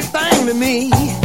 that thing to me?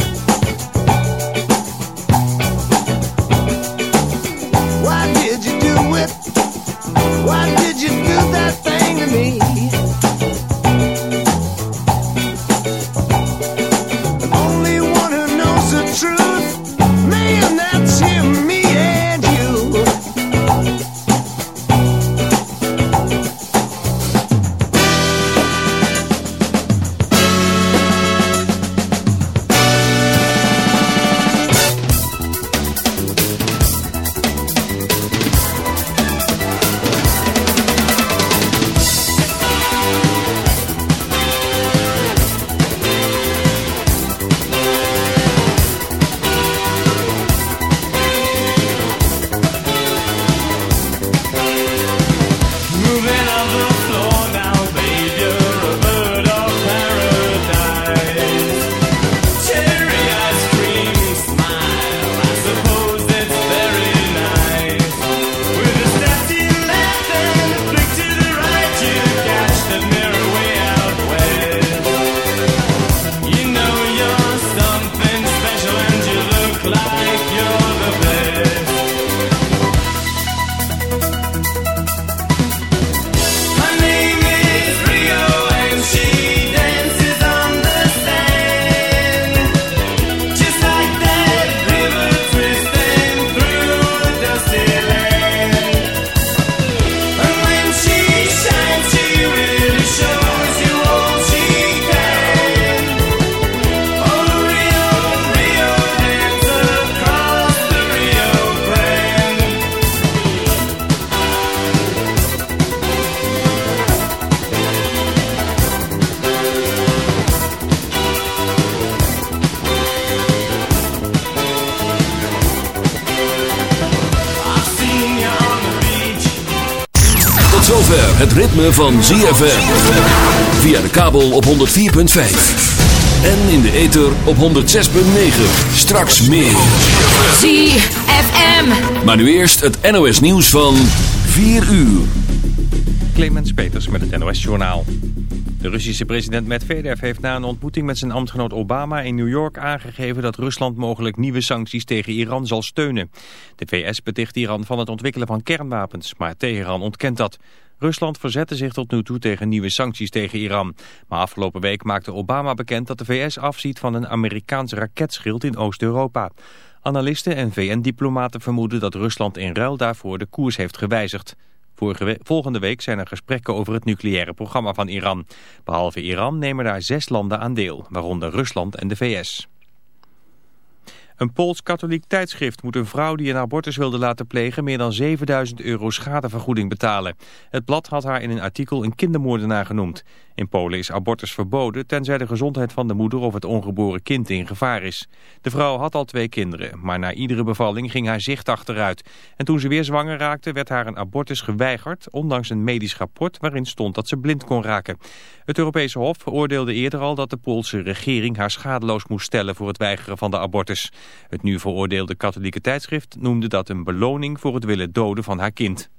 Ritme van ZFM. Via de kabel op 104.5. En in de ether op 106.9. Straks meer. ZFM. Maar nu eerst het NOS nieuws van 4 uur. Clemens Peters met het NOS-journaal. De Russische president Medvedev heeft na een ontmoeting met zijn ambtgenoot Obama in New York aangegeven dat Rusland mogelijk nieuwe sancties tegen Iran zal steunen. De VS beticht Iran van het ontwikkelen van kernwapens, maar Teheran ontkent dat. Rusland verzette zich tot nu toe tegen nieuwe sancties tegen Iran. Maar afgelopen week maakte Obama bekend dat de VS afziet van een Amerikaans raketschild in Oost-Europa. Analisten en VN-diplomaten vermoeden dat Rusland in ruil daarvoor de koers heeft gewijzigd. Volgende week zijn er gesprekken over het nucleaire programma van Iran. Behalve Iran nemen daar zes landen aan deel, waaronder Rusland en de VS. Een Pools-katholiek tijdschrift moet een vrouw die een abortus wilde laten plegen meer dan 7000 euro schadevergoeding betalen. Het blad had haar in een artikel een kindermoordenaar genoemd. In Polen is abortus verboden tenzij de gezondheid van de moeder of het ongeboren kind in gevaar is. De vrouw had al twee kinderen, maar na iedere bevalling ging haar zicht achteruit. En toen ze weer zwanger raakte werd haar een abortus geweigerd, ondanks een medisch rapport waarin stond dat ze blind kon raken. Het Europese Hof veroordeelde eerder al dat de Poolse regering haar schadeloos moest stellen voor het weigeren van de abortus. Het nu veroordeelde katholieke tijdschrift noemde dat een beloning voor het willen doden van haar kind.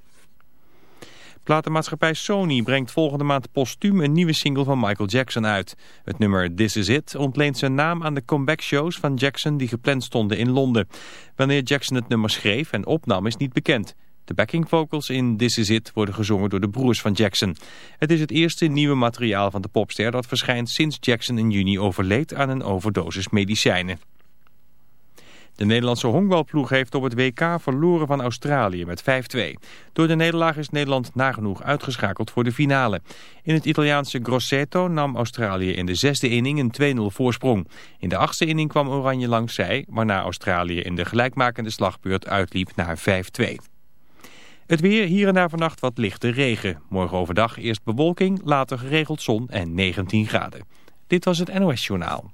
Platenmaatschappij Sony brengt volgende maand postuum een nieuwe single van Michael Jackson uit. Het nummer This Is It ontleent zijn naam aan de comeback-shows van Jackson die gepland stonden in Londen. Wanneer Jackson het nummer schreef en opnam is niet bekend. De backing vocals in This Is It worden gezongen door de broers van Jackson. Het is het eerste nieuwe materiaal van de popster dat verschijnt sinds Jackson in juni overleed aan een overdosis medicijnen. De Nederlandse honkbalploeg heeft op het WK verloren van Australië met 5-2. Door de nederlaag is Nederland nagenoeg uitgeschakeld voor de finale. In het Italiaanse Grosseto nam Australië in de zesde inning een 2-0 voorsprong. In de achtste inning kwam Oranje langs zij, waarna Australië in de gelijkmakende slagbeurt uitliep naar 5-2. Het weer, hier en daar vannacht wat lichte regen. Morgen overdag eerst bewolking, later geregeld zon en 19 graden. Dit was het NOS Journaal.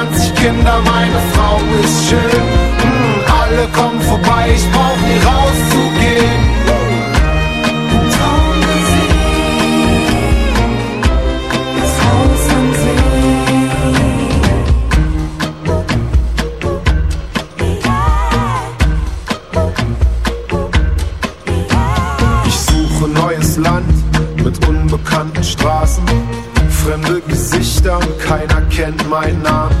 20 Kinder, meine Frau ist schön. Hm, alle kommen vorbei, ich brauch nie rauszugehen. Ich suche neues Land mit unbekannten Straßen. Fremde Gesichter keiner kennt meinen Namen.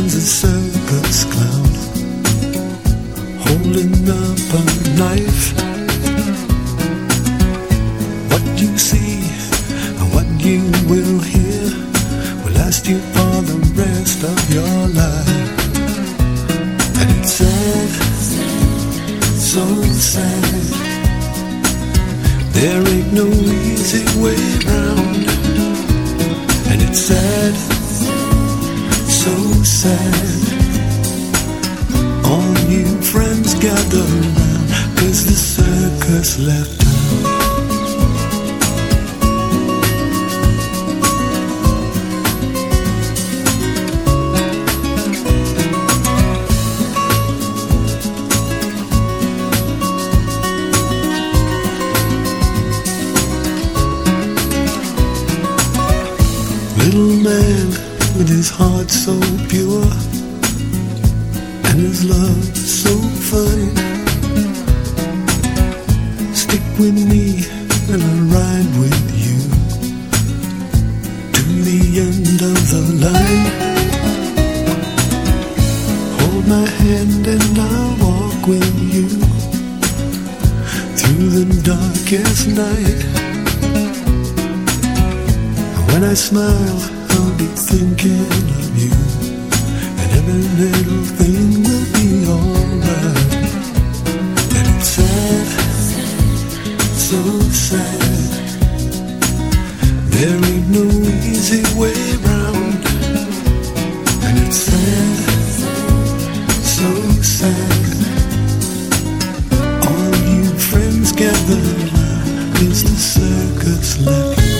hands and sun. Is the circuit's left.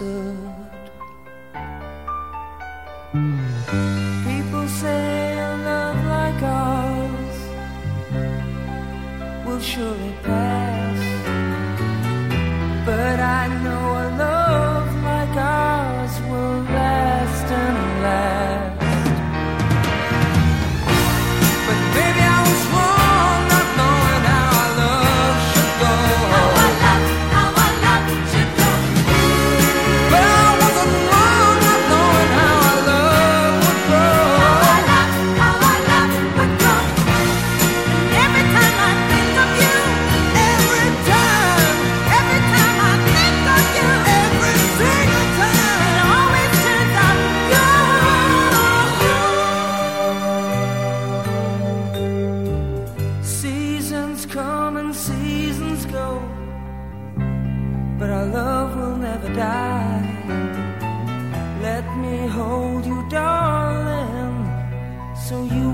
understood. but our love will never die. Let me hold you, darling, so you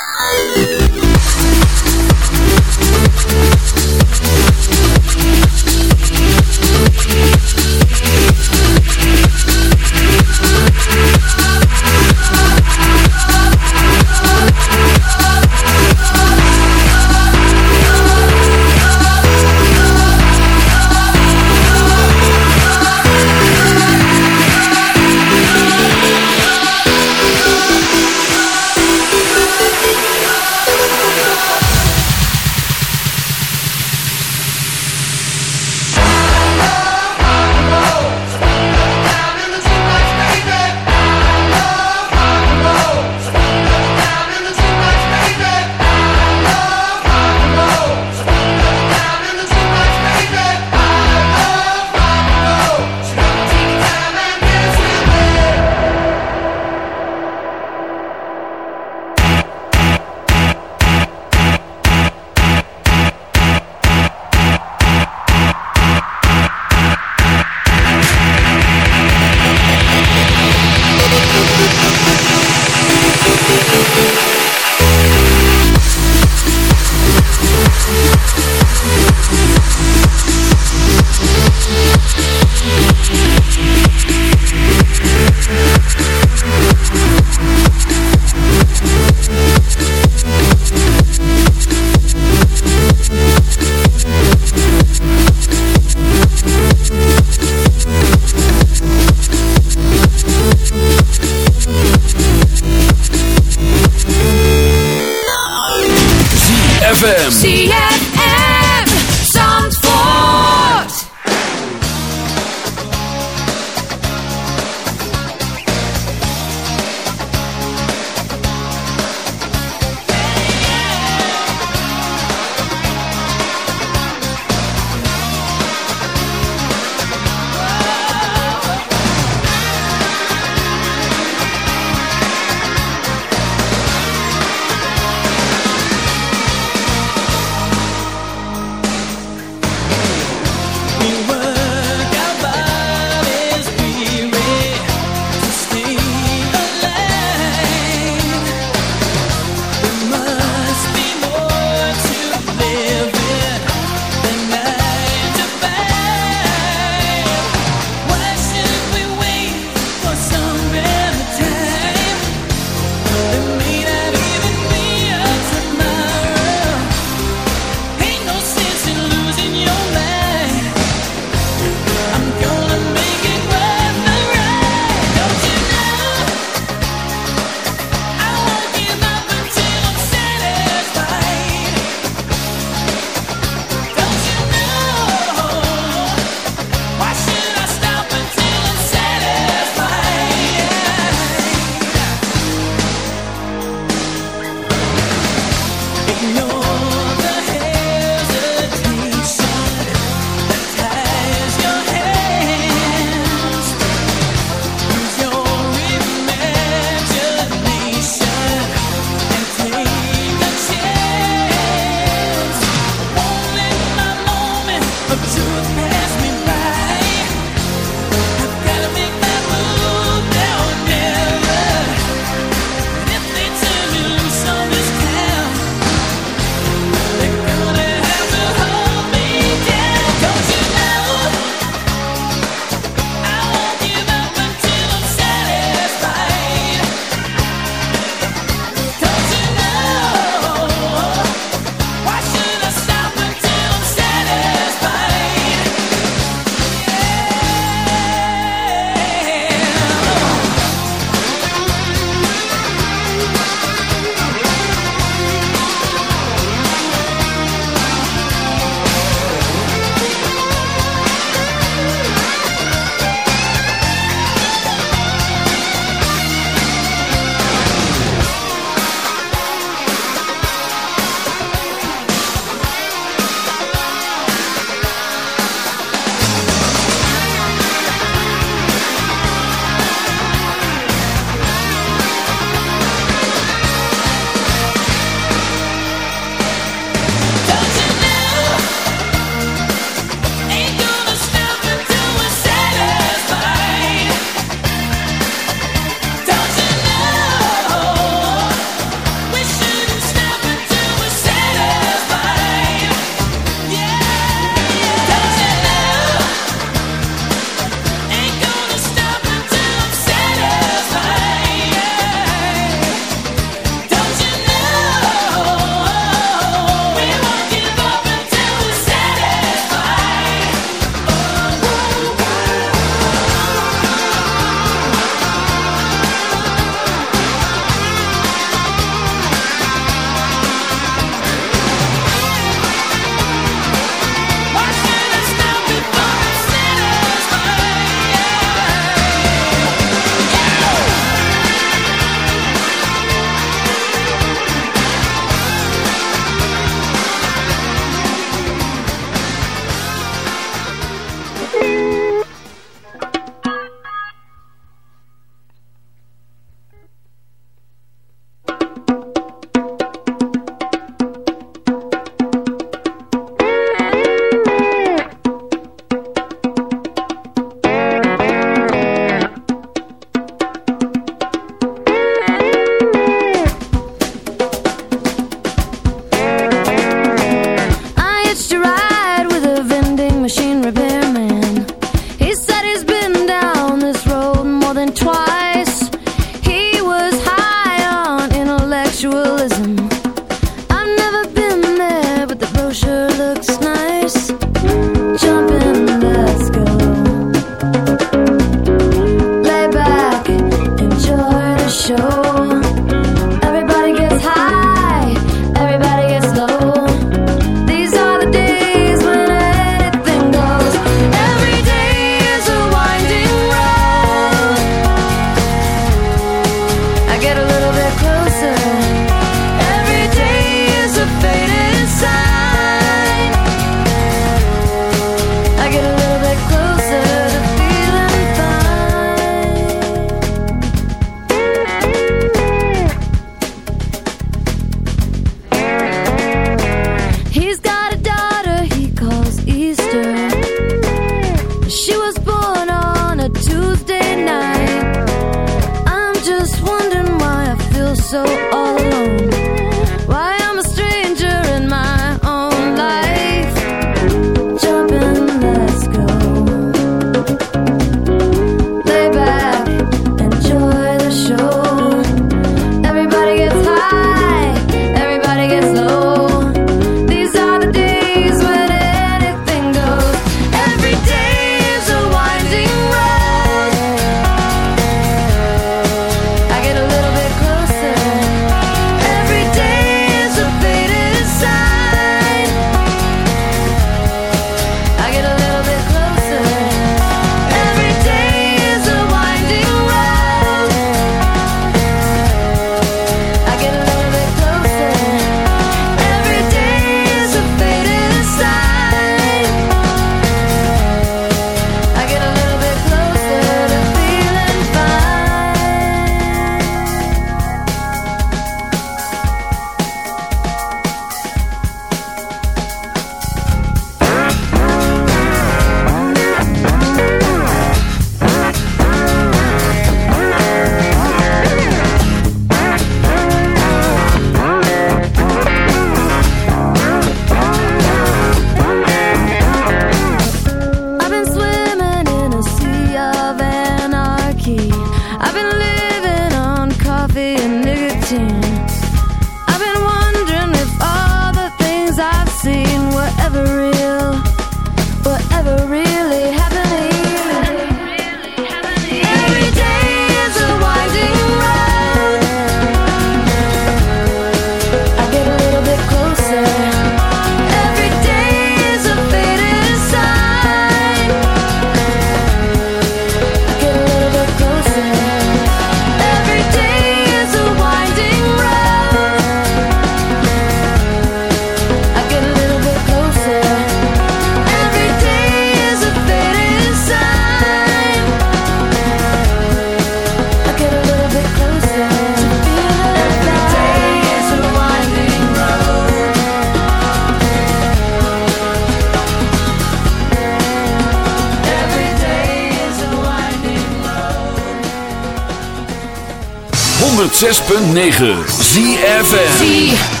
106.9 ZFM. ZFM.